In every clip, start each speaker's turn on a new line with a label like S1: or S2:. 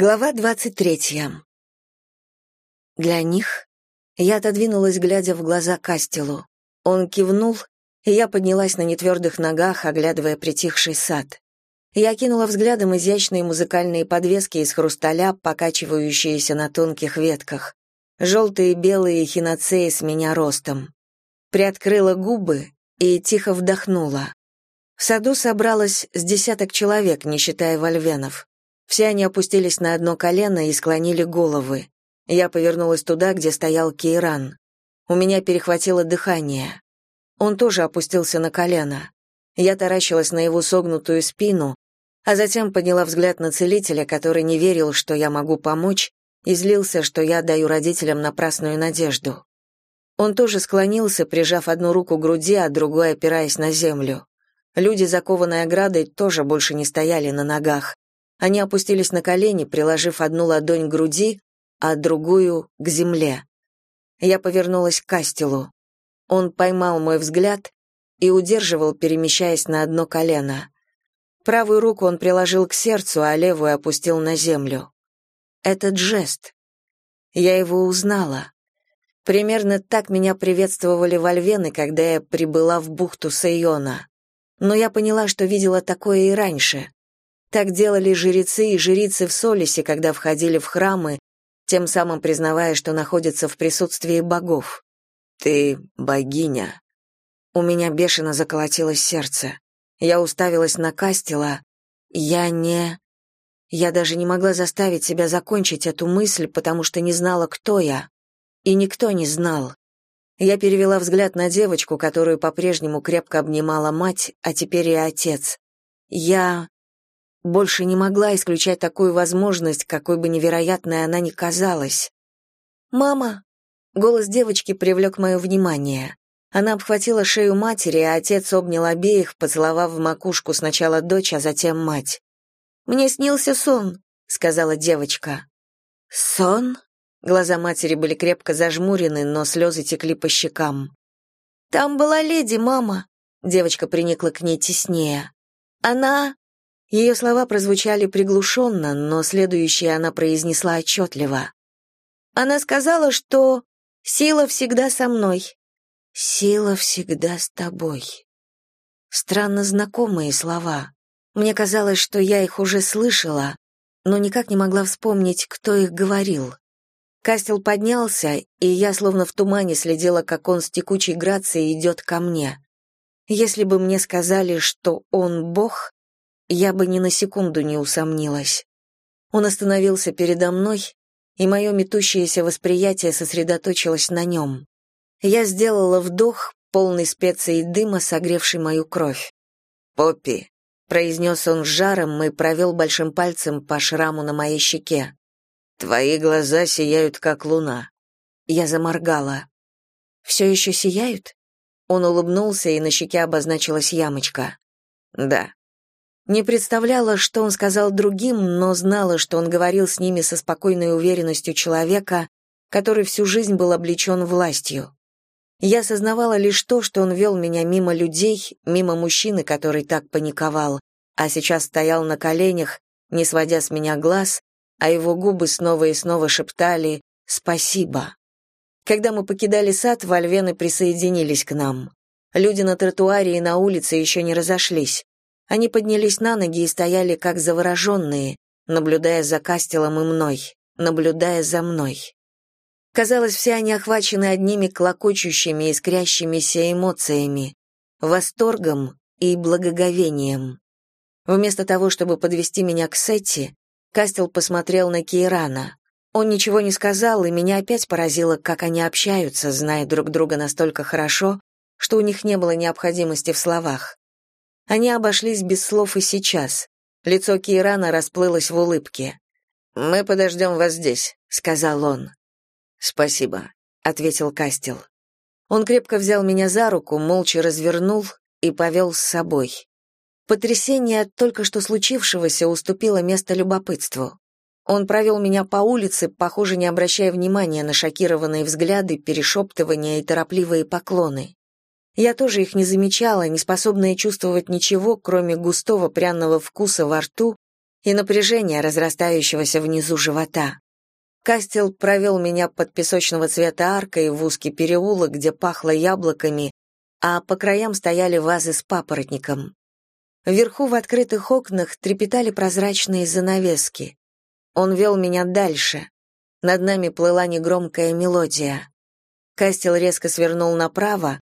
S1: Глава двадцать третья. Для них я отодвинулась, глядя в глаза Кастелу. Он кивнул, и я поднялась на нетвердых ногах, оглядывая притихший сад. Я кинула взглядом изящные музыкальные подвески из хрусталя, покачивающиеся на тонких ветках. Желтые белые хиноцеи с меня ростом. Приоткрыла губы и тихо вдохнула. В саду собралось с десяток человек, не считая вольвенов. Все они опустились на одно колено и склонили головы. Я повернулась туда, где стоял Кейран. У меня перехватило дыхание. Он тоже опустился на колено. Я таращилась на его согнутую спину, а затем подняла взгляд на целителя, который не верил, что я могу помочь, и злился, что я даю родителям напрасную надежду. Он тоже склонился, прижав одну руку к груди, а другой опираясь на землю. Люди, закованные оградой, тоже больше не стояли на ногах. Они опустились на колени, приложив одну ладонь к груди, а другую — к земле. Я повернулась к Кастелу. Он поймал мой взгляд и удерживал, перемещаясь на одно колено. Правую руку он приложил к сердцу, а левую опустил на землю. Этот жест. Я его узнала. Примерно так меня приветствовали вольвены, когда я прибыла в бухту Сайона. Но я поняла, что видела такое и раньше. Так делали жрецы и жрицы в Солисе, когда входили в храмы, тем самым признавая, что находятся в присутствии богов. «Ты богиня». У меня бешено заколотилось сердце. Я уставилась на Кастела. Я не... Я даже не могла заставить себя закончить эту мысль, потому что не знала, кто я. И никто не знал. Я перевела взгляд на девочку, которую по-прежнему крепко обнимала мать, а теперь и отец. Я... Больше не могла исключать такую возможность, какой бы невероятной она ни казалась. «Мама!» Голос девочки привлек мое внимание. Она обхватила шею матери, а отец обнял обеих, поцеловав в макушку сначала дочь, а затем мать. «Мне снился сон», — сказала девочка. «Сон?» Глаза матери были крепко зажмурены, но слезы текли по щекам. «Там была леди, мама», — девочка приникла к ней теснее. «Она...» Ее слова прозвучали приглушенно, но следующее она произнесла отчетливо. Она сказала, что сила всегда со мной. Сила всегда с тобой. Странно знакомые слова. Мне казалось, что я их уже слышала, но никак не могла вспомнить, кто их говорил. Кастел поднялся, и я словно в тумане следила, как он с текучей грацией идет ко мне. Если бы мне сказали, что он бог, я бы ни на секунду не усомнилась. Он остановился передо мной, и мое метущееся восприятие сосредоточилось на нем. Я сделала вдох, полный специй дыма, согревший мою кровь. «Поппи», — произнес он с жаром и провел большим пальцем по шраму на моей щеке. «Твои глаза сияют, как луна». Я заморгала. «Все еще сияют?» Он улыбнулся, и на щеке обозначилась ямочка. «Да». Не представляла, что он сказал другим, но знала, что он говорил с ними со спокойной уверенностью человека, который всю жизнь был облечен властью. Я осознавала лишь то, что он вел меня мимо людей, мимо мужчины, который так паниковал, а сейчас стоял на коленях, не сводя с меня глаз, а его губы снова и снова шептали «Спасибо». Когда мы покидали сад, вольвены присоединились к нам. Люди на тротуаре и на улице еще не разошлись. Они поднялись на ноги и стояли как завороженные, наблюдая за Кастелом и мной, наблюдая за мной. Казалось, все они охвачены одними клокочущими, искрящимися эмоциями, восторгом и благоговением. Вместо того, чтобы подвести меня к Сетти, Кастел посмотрел на Кейрана. Он ничего не сказал, и меня опять поразило, как они общаются, зная друг друга настолько хорошо, что у них не было необходимости в словах. Они обошлись без слов и сейчас. Лицо Кирана расплылось в улыбке. «Мы подождем вас здесь», — сказал он. «Спасибо», — ответил Кастел. Он крепко взял меня за руку, молча развернул и повел с собой. Потрясение от только что случившегося уступило место любопытству. Он провел меня по улице, похоже, не обращая внимания на шокированные взгляды, перешептывания и торопливые поклоны. Я тоже их не замечала, не способная чувствовать ничего, кроме густого пряного вкуса во рту и напряжения, разрастающегося внизу живота. Кастел провел меня под песочного цвета аркой в узкий переулок, где пахло яблоками, а по краям стояли вазы с папоротником. Вверху в открытых окнах трепетали прозрачные занавески. Он вел меня дальше. Над нами плыла негромкая мелодия. Кастел резко свернул направо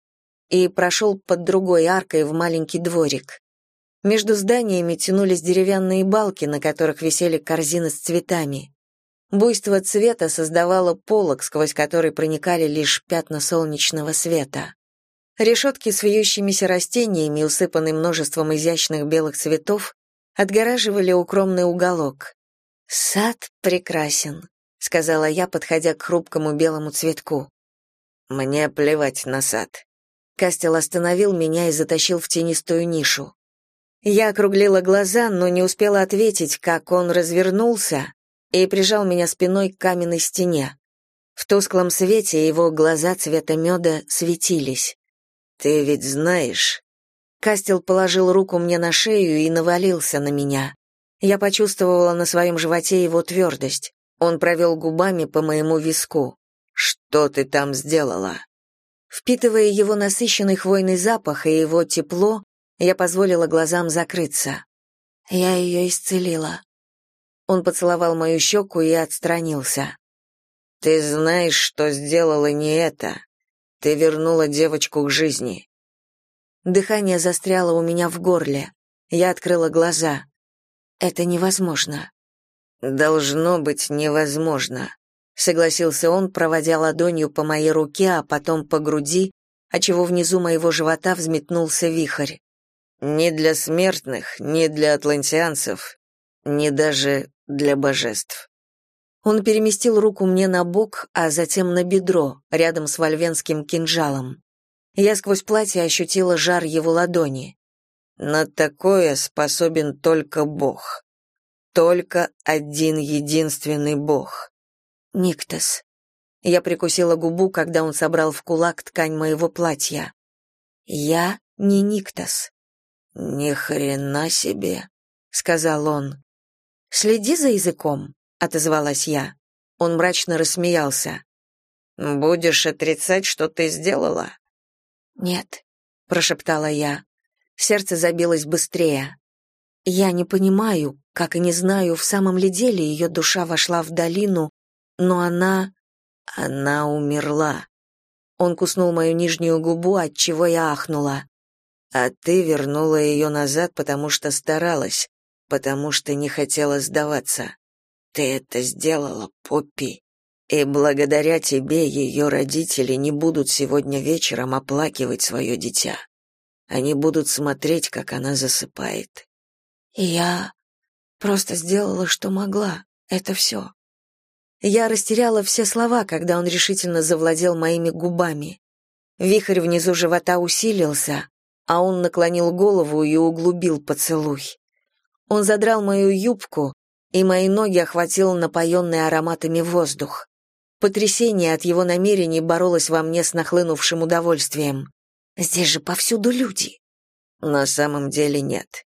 S1: и прошел под другой аркой в маленький дворик. Между зданиями тянулись деревянные балки, на которых висели корзины с цветами. Буйство цвета создавало полог, сквозь который проникали лишь пятна солнечного света. Решетки с вьющимися растениями, усыпанные множеством изящных белых цветов, отгораживали укромный уголок. «Сад прекрасен», — сказала я, подходя к хрупкому белому цветку. «Мне плевать на сад». Кастел остановил меня и затащил в тенистую нишу. Я округлила глаза, но не успела ответить, как он развернулся и прижал меня спиной к каменной стене. В тусклом свете его глаза цвета меда светились. «Ты ведь знаешь...» Кастел положил руку мне на шею и навалился на меня. Я почувствовала на своем животе его твердость. Он провел губами по моему виску. «Что ты там сделала?» Впитывая его насыщенный хвойный запах и его тепло, я позволила глазам закрыться. Я ее исцелила. Он поцеловал мою щеку и отстранился. «Ты знаешь, что сделала не это. Ты вернула девочку к жизни». Дыхание застряло у меня в горле. Я открыла глаза. «Это невозможно». «Должно быть невозможно», — согласился он, проводя ладонью по моей руке, а потом по груди, отчего внизу моего живота взметнулся вихрь. «Ни для смертных, ни для атлантианцев, ни даже для божеств». Он переместил руку мне на бок, а затем на бедро, рядом с вольвенским кинжалом. Я сквозь платье ощутила жар его ладони. На такое способен только Бог. Только один единственный Бог. Никтос. Я прикусила губу, когда он собрал в кулак ткань моего платья. Я не Никтос. Ни хрена себе, сказал он. Следи за языком отозвалась я. Он мрачно рассмеялся. Будешь отрицать, что ты сделала? Нет, прошептала я. Сердце забилось быстрее. Я не понимаю, как и не знаю, в самом ли деле ее душа вошла в долину, но она она умерла. Он куснул мою нижнюю губу, от чего я ахнула. А ты вернула ее назад, потому что старалась, потому что не хотела сдаваться. Ты это сделала, Поппи. И благодаря тебе ее родители не будут сегодня вечером оплакивать свое дитя. Они будут смотреть, как она засыпает. я просто сделала, что могла. Это все. Я растеряла все слова, когда он решительно завладел моими губами. Вихрь внизу живота усилился, а он наклонил голову и углубил поцелуй. Он задрал мою юбку, и мои ноги охватил напоенный ароматами воздух. Потрясение от его намерений боролось во мне с нахлынувшим удовольствием. Здесь же повсюду люди. На самом деле нет.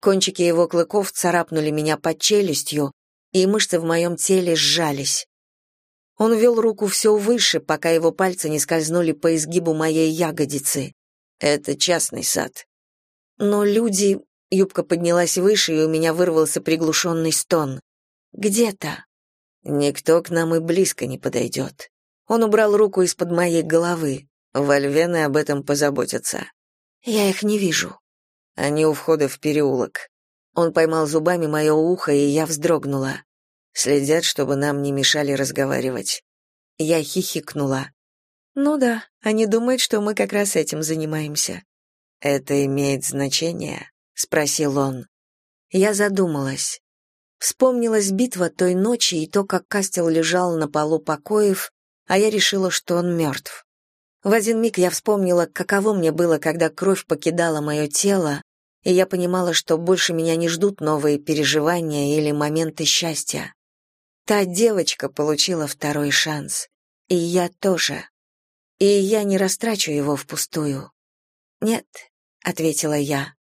S1: Кончики его клыков царапнули меня под челюстью, и мышцы в моем теле сжались. Он вел руку все выше, пока его пальцы не скользнули по изгибу моей ягодицы. Это частный сад. Но люди Юбка поднялась выше, и у меня вырвался приглушенный стон. «Где-то». «Никто к нам и близко не подойдет». Он убрал руку из-под моей головы. Вольвены об этом позаботятся. «Я их не вижу». Они у входа в переулок. Он поймал зубами мое ухо, и я вздрогнула. Следят, чтобы нам не мешали разговаривать. Я хихикнула. «Ну да, они думают, что мы как раз этим занимаемся». «Это имеет значение?» спросил он. Я задумалась. Вспомнилась битва той ночи и то, как Кастел лежал на полу покоев, а я решила, что он мертв. В один миг я вспомнила, каково мне было, когда кровь покидала мое тело, и я понимала, что больше меня не ждут новые переживания или моменты счастья. Та девочка получила второй шанс, и я тоже. И я не растрачу его впустую. «Нет», — ответила я.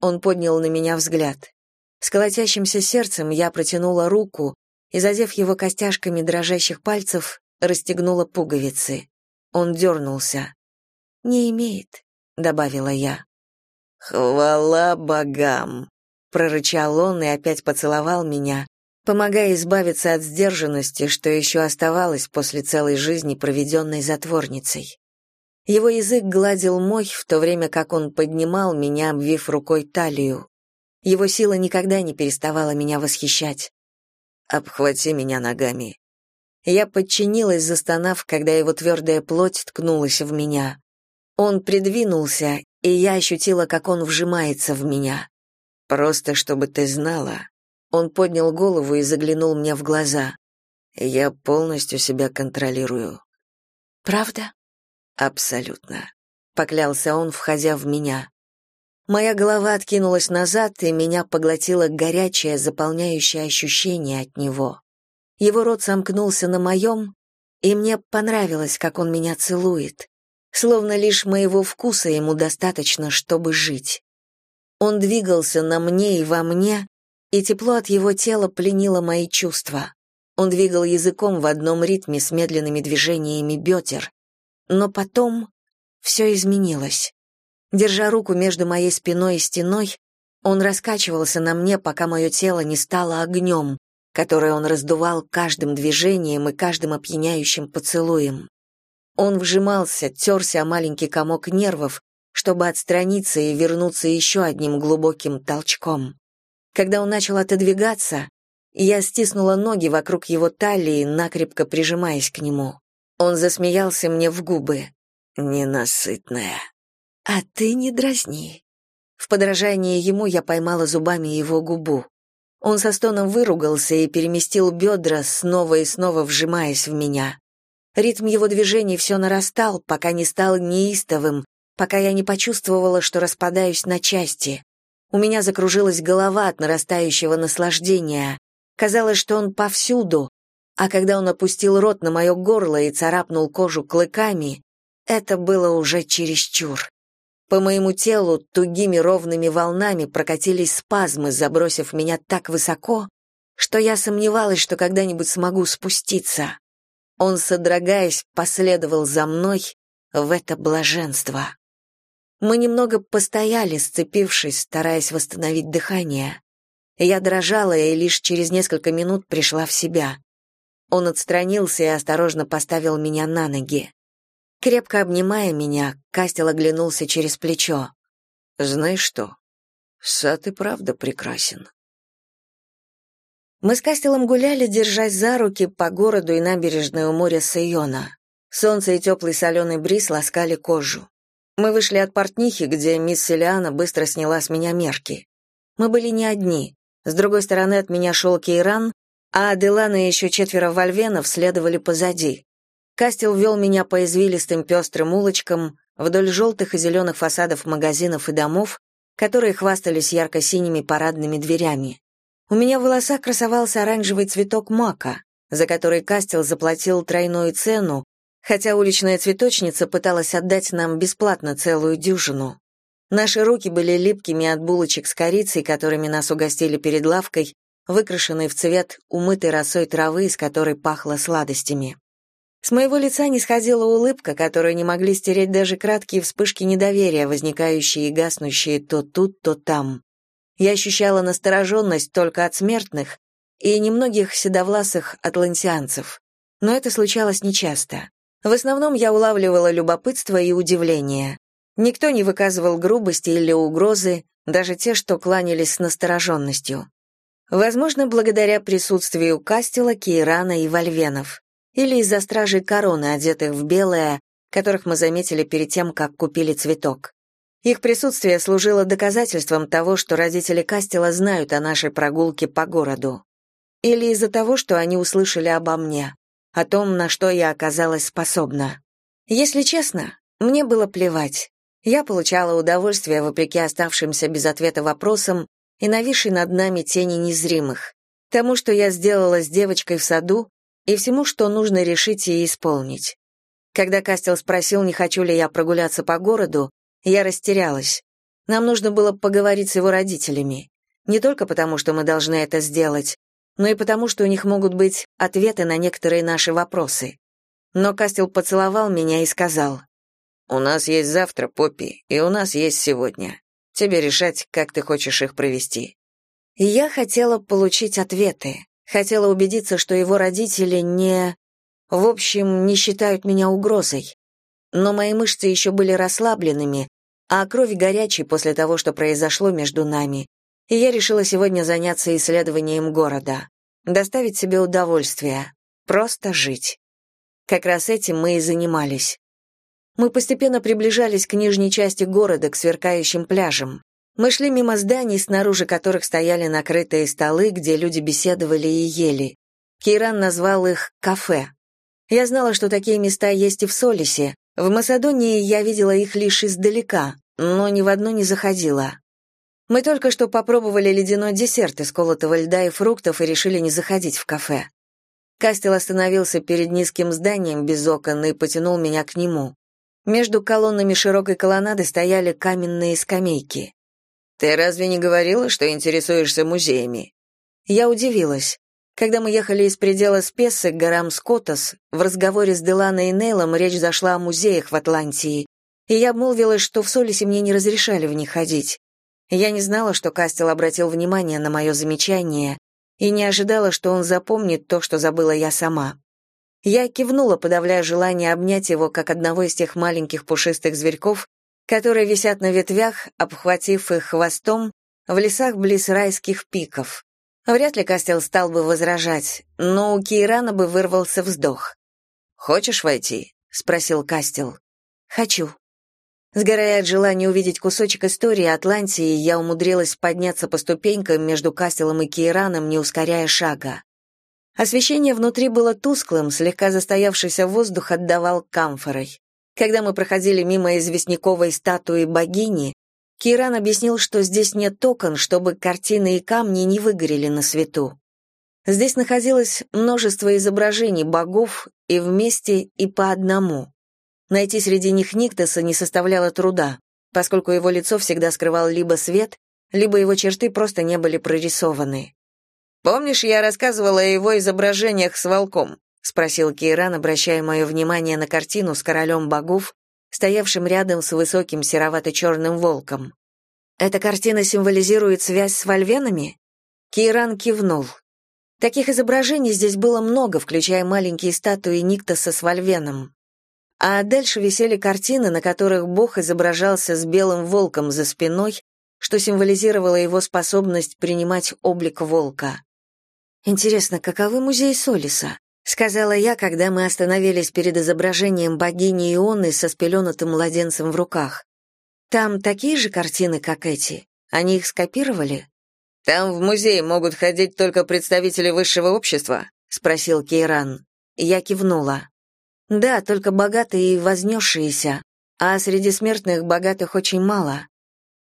S1: Он поднял на меня взгляд. С колотящимся сердцем я протянула руку и, задев его костяшками дрожащих пальцев, расстегнула пуговицы. Он дернулся. «Не имеет», — добавила я. «Хвала богам!» — прорычал он и опять поцеловал меня, помогая избавиться от сдержанности, что еще оставалось после целой жизни, проведенной затворницей. Его язык гладил мой, в то время как он поднимал меня, обвив рукой талию. Его сила никогда не переставала меня восхищать. «Обхвати меня ногами». Я подчинилась, застонав, когда его твердая плоть ткнулась в меня. Он придвинулся, и я ощутила, как он вжимается в меня. «Просто чтобы ты знала». Он поднял голову и заглянул мне в глаза. «Я полностью себя контролирую». «Правда?» «Абсолютно», — поклялся он, входя в меня. Моя голова откинулась назад, и меня поглотило горячее, заполняющее ощущение от него. Его рот сомкнулся на моем, и мне понравилось, как он меня целует, словно лишь моего вкуса ему достаточно, чтобы жить. Он двигался на мне и во мне, и тепло от его тела пленило мои чувства. Он двигал языком в одном ритме с медленными движениями бедер. Но потом все изменилось. Держа руку между моей спиной и стеной, он раскачивался на мне, пока мое тело не стало огнем, которое он раздувал каждым движением и каждым опьяняющим поцелуем. Он вжимался, терся о маленький комок нервов, чтобы отстраниться и вернуться еще одним глубоким толчком. Когда он начал отодвигаться, я стиснула ноги вокруг его талии, накрепко прижимаясь к нему. Он засмеялся мне в губы. «Ненасытная». «А ты не дразни». В подражание ему я поймала зубами его губу. Он со стоном выругался и переместил бедра, снова и снова вжимаясь в меня. Ритм его движений все нарастал, пока не стал неистовым, пока я не почувствовала, что распадаюсь на части. У меня закружилась голова от нарастающего наслаждения. Казалось, что он повсюду, а когда он опустил рот на мое горло и царапнул кожу клыками, это было уже чересчур. По моему телу тугими ровными волнами прокатились спазмы, забросив меня так высоко, что я сомневалась, что когда-нибудь смогу спуститься. Он, содрогаясь, последовал за мной в это блаженство. Мы немного постояли, сцепившись, стараясь восстановить дыхание. Я дрожала и лишь через несколько минут пришла в себя. Он отстранился и осторожно поставил меня на ноги. Крепко обнимая меня, Кастел оглянулся через плечо. «Знаешь что? Сад и правда прекрасен». Мы с Кастелом гуляли, держась за руки по городу и набережной у моря Сайона. Солнце и теплый соленый бриз ласкали кожу. Мы вышли от портнихи, где мисс Селиана быстро сняла с меня мерки. Мы были не одни. С другой стороны от меня шел Кейран, а Аделан и еще четверо вольвенов следовали позади. Кастел вел меня по извилистым пестрым улочкам, вдоль желтых и зеленых фасадов магазинов и домов, которые хвастались ярко-синими парадными дверями. У меня в волосах красовался оранжевый цветок мака, за который Кастел заплатил тройную цену, хотя уличная цветочница пыталась отдать нам бесплатно целую дюжину. Наши руки были липкими от булочек с корицей, которыми нас угостили перед лавкой, выкрашенной в цвет умытой росой травы, из которой пахло сладостями. С моего лица не сходила улыбка, которую не могли стереть даже краткие вспышки недоверия, возникающие и гаснущие то тут, то там. Я ощущала настороженность только от смертных и немногих седовласых атлантианцев. Но это случалось нечасто. В основном я улавливала любопытство и удивление. Никто не выказывал грубости или угрозы, даже те, что кланялись с настороженностью. Возможно, благодаря присутствию Кастела, Кейрана и Вольвенов. Или из-за стражей короны, одетых в белое, которых мы заметили перед тем, как купили цветок. Их присутствие служило доказательством того, что родители Кастела знают о нашей прогулке по городу. Или из-за того, что они услышали обо мне, о том, на что я оказалась способна. Если честно, мне было плевать. Я получала удовольствие вопреки оставшимся без ответа вопросам и нависшей над нами тени незримых, тому, что я сделала с девочкой в саду, и всему, что нужно решить и исполнить. Когда Кастел спросил, не хочу ли я прогуляться по городу, я растерялась. Нам нужно было поговорить с его родителями. Не только потому, что мы должны это сделать, но и потому, что у них могут быть ответы на некоторые наши вопросы. Но Кастел поцеловал меня и сказал, «У нас есть завтра, Поппи, и у нас есть сегодня. Тебе решать, как ты хочешь их провести». И я хотела получить ответы, хотела убедиться, что его родители не... В общем, не считают меня угрозой. Но мои мышцы еще были расслабленными, а кровь горячей после того, что произошло между нами, и я решила сегодня заняться исследованием города, доставить себе удовольствие, просто жить. Как раз этим мы и занимались. Мы постепенно приближались к нижней части города, к сверкающим пляжам. Мы шли мимо зданий, снаружи которых стояли накрытые столы, где люди беседовали и ели. Кейран назвал их «кафе». Я знала, что такие места есть и в Солисе. В Масадонии я видела их лишь издалека, но ни в одно не заходила. Мы только что попробовали ледяной десерт из колотого льда и фруктов и решили не заходить в кафе. Кастел остановился перед низким зданием без окон и потянул меня к нему. Между колоннами широкой колоннады стояли каменные скамейки. «Ты разве не говорила, что интересуешься музеями?» Я удивилась. Когда мы ехали из предела Спессы к горам Скотос, в разговоре с Деланой и Нейлом речь зашла о музеях в Атлантии, и я обмолвилась, что в Солисе мне не разрешали в них ходить. Я не знала, что Кастел обратил внимание на мое замечание, и не ожидала, что он запомнит то, что забыла я сама. Я кивнула, подавляя желание обнять его, как одного из тех маленьких пушистых зверьков, которые висят на ветвях, обхватив их хвостом, в лесах близ райских пиков. Вряд ли Кастел стал бы возражать, но у Кейрана бы вырвался вздох. «Хочешь войти?» — спросил Кастел. «Хочу», Сгорая от желания увидеть кусочек истории Атлантии, я умудрилась подняться по ступенькам между Кастелом и Кейраном, не ускоряя шага. Освещение внутри было тусклым, слегка застоявшийся воздух отдавал камфорой. Когда мы проходили мимо известняковой статуи богини, Киран объяснил, что здесь нет окон, чтобы картины и камни не выгорели на свету. Здесь находилось множество изображений богов и вместе, и по одному. Найти среди них Никтоса не составляло труда, поскольку его лицо всегда скрывал либо свет, либо его черты просто не были прорисованы. «Помнишь, я рассказывала о его изображениях с волком?» — спросил Кейран, обращая мое внимание на картину с королем богов, стоявшим рядом с высоким серовато-черным волком. «Эта картина символизирует связь с вольвенами?» Кейран кивнул. Таких изображений здесь было много, включая маленькие статуи Никтоса с вольвеном а дальше висели картины, на которых Бог изображался с белым волком за спиной, что символизировало его способность принимать облик волка. «Интересно, каковы музей Солиса?» — сказала я, когда мы остановились перед изображением богини Ионы со спеленутым младенцем в руках. «Там такие же картины, как эти? Они их скопировали?» «Там в музей могут ходить только представители высшего общества?» — спросил Кейран. Я кивнула. Да, только богатые и вознесшиеся, а среди смертных богатых очень мало.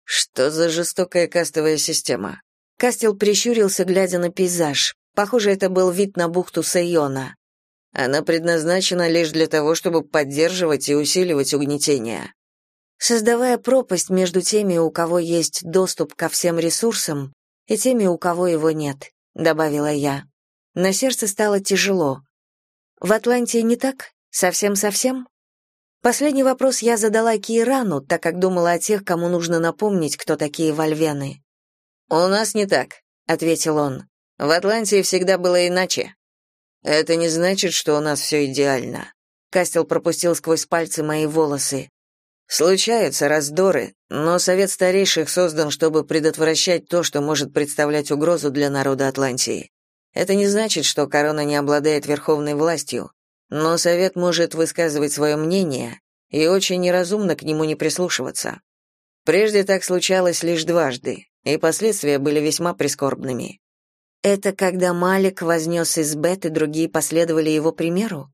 S1: Что за жестокая кастовая система? Кастел прищурился, глядя на пейзаж. Похоже, это был вид на бухту Сайона. Она предназначена лишь для того, чтобы поддерживать и усиливать угнетение. Создавая пропасть между теми, у кого есть доступ ко всем ресурсам, и теми, у кого его нет, добавила я. На сердце стало тяжело. В Атлантии не так? Совсем-совсем? Последний вопрос я задала Кирану, так как думала о тех, кому нужно напомнить, кто такие вольвены. «У нас не так», — ответил он. «В Атлантии всегда было иначе». «Это не значит, что у нас все идеально». Кастел пропустил сквозь пальцы мои волосы. «Случаются раздоры, но Совет Старейших создан, чтобы предотвращать то, что может представлять угрозу для народа Атлантии. Это не значит, что корона не обладает верховной властью. Но совет может высказывать свое мнение, и очень неразумно к нему не прислушиваться. Прежде так случалось лишь дважды, и последствия были весьма прискорбными. Это когда Малик вознес Избет и другие последовали его примеру?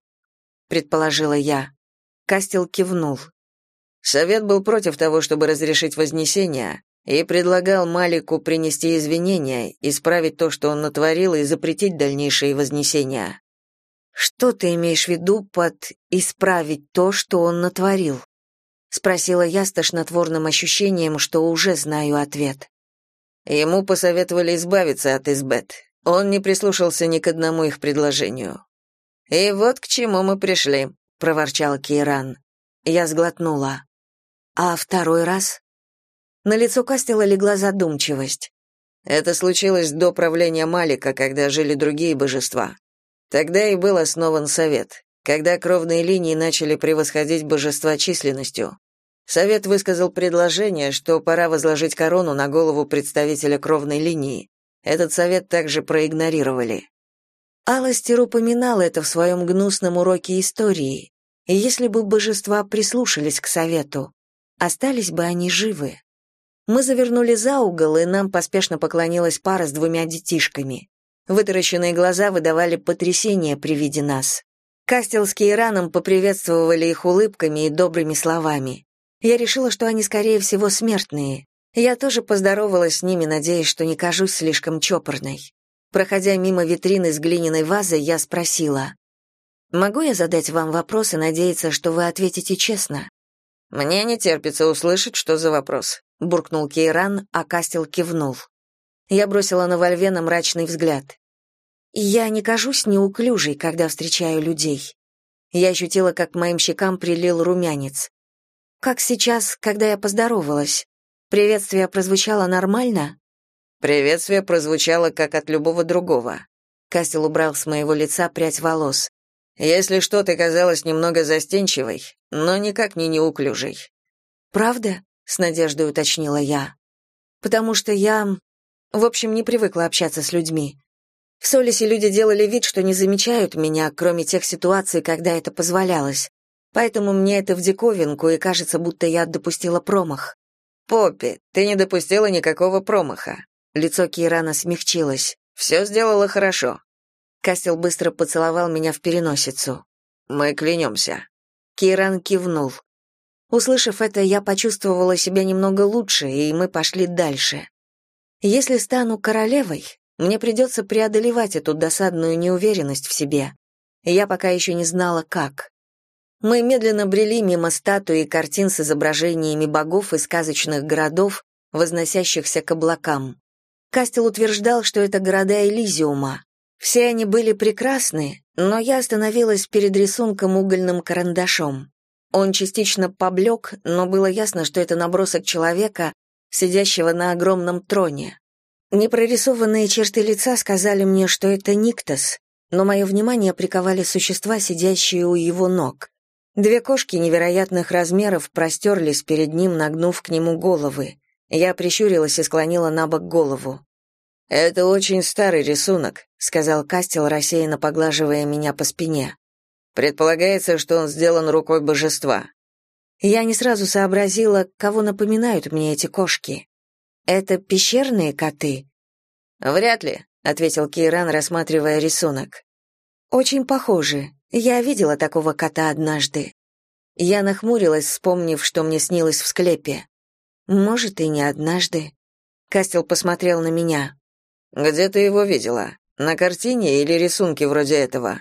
S1: Предположила я. Кастел кивнул. Совет был против того, чтобы разрешить вознесение, и предлагал Малику принести извинения, исправить то, что он натворил, и запретить дальнейшие вознесения. Что ты имеешь в виду под исправить то, что он натворил? спросила я с тошнотворным ощущением, что уже знаю ответ.
S2: Ему посоветовали избавиться от Избет. Он не прислушался ни к одному их предложению. «И вот к чему мы пришли», — проворчал Кейран. Я сглотнула. «А второй раз?» На лицо Кастела легла задумчивость. Это случилось до правления Малика, когда жили другие божества. Тогда и был основан совет, когда кровные линии начали превосходить божества численностью. Совет высказал предложение, что пора возложить корону на голову представителя кровной линии. Этот совет также проигнорировали. Аластер упоминал это в своем гнусном уроке истории. И если бы божества прислушались к совету, остались бы они живы. Мы завернули за угол, и нам поспешно поклонилась пара с двумя детишками. Вытаращенные глаза выдавали потрясение при виде нас. Кастелские раном поприветствовали их улыбками и добрыми словами. Я решила, что они, скорее всего, смертные. Я тоже поздоровалась с ними, надеясь, что не кажусь слишком чопорной. Проходя мимо витрины с глиняной вазой, я спросила, «Могу я задать вам вопрос и надеяться, что вы ответите честно?» «Мне не терпится услышать, что за вопрос», — буркнул Кейран, а Кастел кивнул. Я бросила на Вольвена мрачный взгляд. «Я не кажусь неуклюжей, когда встречаю людей». Я ощутила, как к моим щекам прилил румянец. Как сейчас, когда я поздоровалась? Приветствие прозвучало нормально? Приветствие прозвучало как от любого другого. Кастел убрал с моего лица прядь волос. Если что, ты казалась немного застенчивой, но никак не неуклюжей. Правда? с надеждой уточнила я. Потому что я, в общем, не привыкла общаться с людьми. В Солисе люди делали вид, что не замечают меня, кроме тех ситуаций, когда это позволялось. Поэтому мне это в диковинку, и кажется, будто я допустила промах. «Поппи, ты не допустила никакого промаха». Лицо Кирана смягчилось. «Все сделала хорошо». Кастел быстро поцеловал меня в переносицу. «Мы клянемся». Киран кивнул. Услышав это, я почувствовала себя немного лучше, и мы пошли дальше. Если стану королевой, мне придется преодолевать эту досадную неуверенность в себе. Я пока еще не знала, как. Мы медленно брели мимо статуи и картин с изображениями богов и сказочных городов, возносящихся к облакам. Кастел утверждал, что это города Элизиума. Все они были прекрасны, но я остановилась перед рисунком угольным карандашом. Он частично поблек, но было ясно, что это набросок человека, сидящего на огромном троне. Непрорисованные черты лица сказали мне, что это Никтос, но мое внимание приковали существа, сидящие у его ног. Две кошки невероятных размеров простерлись перед ним, нагнув к нему головы. Я прищурилась и склонила на бок голову. «Это очень старый рисунок», — сказал Кастел, рассеянно поглаживая меня по спине. «Предполагается, что он сделан рукой божества». Я не сразу сообразила, кого напоминают мне эти кошки. «Это пещерные коты?» «Вряд ли», — ответил Кейран, рассматривая рисунок. «Очень похожи. Я видела такого кота однажды. Я нахмурилась, вспомнив, что мне снилось в склепе. Может, и не однажды. Кастел посмотрел на меня. «Где ты его видела? На картине или рисунке вроде этого?»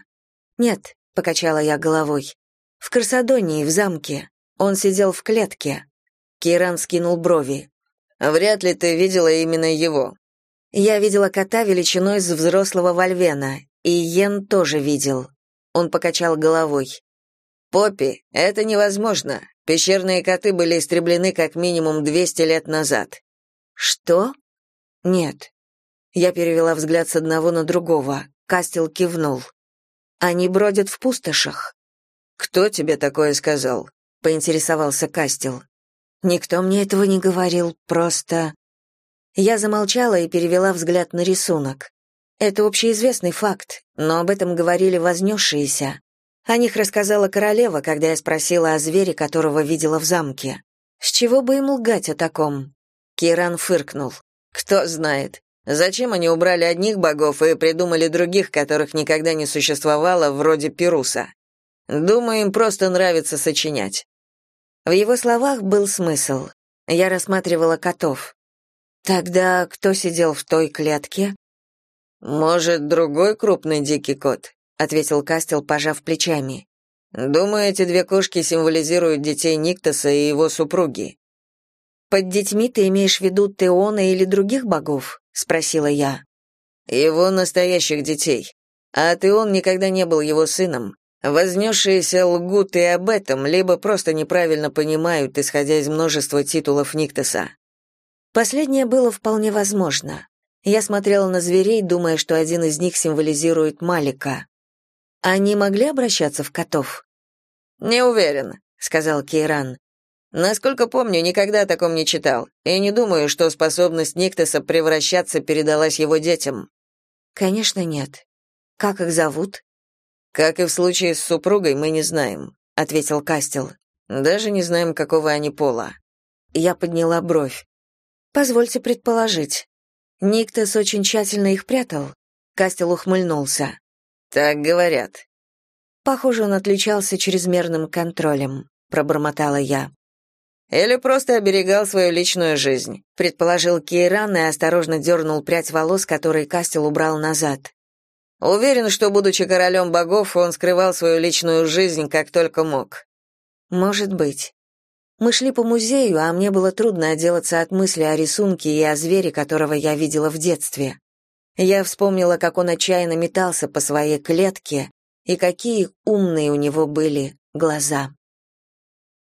S2: «Нет», — покачала я головой. «В Красадонии, в замке. Он сидел в клетке». Киран скинул брови. «Вряд ли ты видела именно его». «Я видела кота величиной с взрослого вольвена, и Йен тоже видел. Он покачал головой. «Поппи, это невозможно. Пещерные коты были истреблены как минимум 200 лет назад». «Что?» «Нет». Я перевела взгляд с одного на другого. Кастел кивнул. «Они бродят в пустошах». «Кто тебе такое сказал?» — поинтересовался Кастел. «Никто мне этого не говорил, просто...» Я замолчала и перевела взгляд на рисунок. Это общеизвестный факт, но об этом говорили вознесшиеся. О них рассказала королева, когда я спросила о звере, которого видела в замке. С чего бы им лгать о таком? Киран фыркнул. Кто знает. Зачем они убрали одних богов и придумали других, которых никогда не существовало, вроде Пируса? Думаю, им просто нравится сочинять. В его словах был смысл. Я рассматривала котов. Тогда кто сидел в той клетке? Может, другой крупный дикий кот, ответил Кастел, пожав плечами. Думаю, эти две кошки символизируют детей Никтоса и его супруги.
S1: Под детьми ты имеешь в виду Теона или других богов? спросила я.
S2: Его настоящих детей. А Теон никогда не был его сыном. Вознесшиеся лгут и об этом, либо просто неправильно понимают, исходя из множества титулов Никтоса.
S1: Последнее было вполне возможно. Я смотрела на зверей, думая, что один из них символизирует Малика. Они могли обращаться в котов?
S2: «Не уверен», — сказал Кейран. «Насколько помню, никогда о таком не читал, и не думаю, что способность Никтоса превращаться передалась его детям».
S1: «Конечно, нет. Как их зовут?»
S2: «Как и в случае с супругой, мы не знаем», — ответил Кастел. «Даже не знаем, какого они пола».
S1: Я подняла бровь. «Позвольте предположить. Никтос очень тщательно их прятал?» Кастел ухмыльнулся.
S2: «Так говорят».
S1: «Похоже, он отличался чрезмерным контролем», — пробормотала я.
S2: «Или просто оберегал свою личную жизнь», — предположил Кейран и осторожно дернул прядь волос, который Кастел убрал назад. Уверен, что, будучи королем богов, он скрывал свою личную жизнь как только мог.
S1: Может быть. Мы шли по музею, а мне было трудно отделаться от мысли о рисунке и о звере, которого я видела в детстве. Я вспомнила, как он отчаянно метался по своей клетке и какие умные у него были глаза.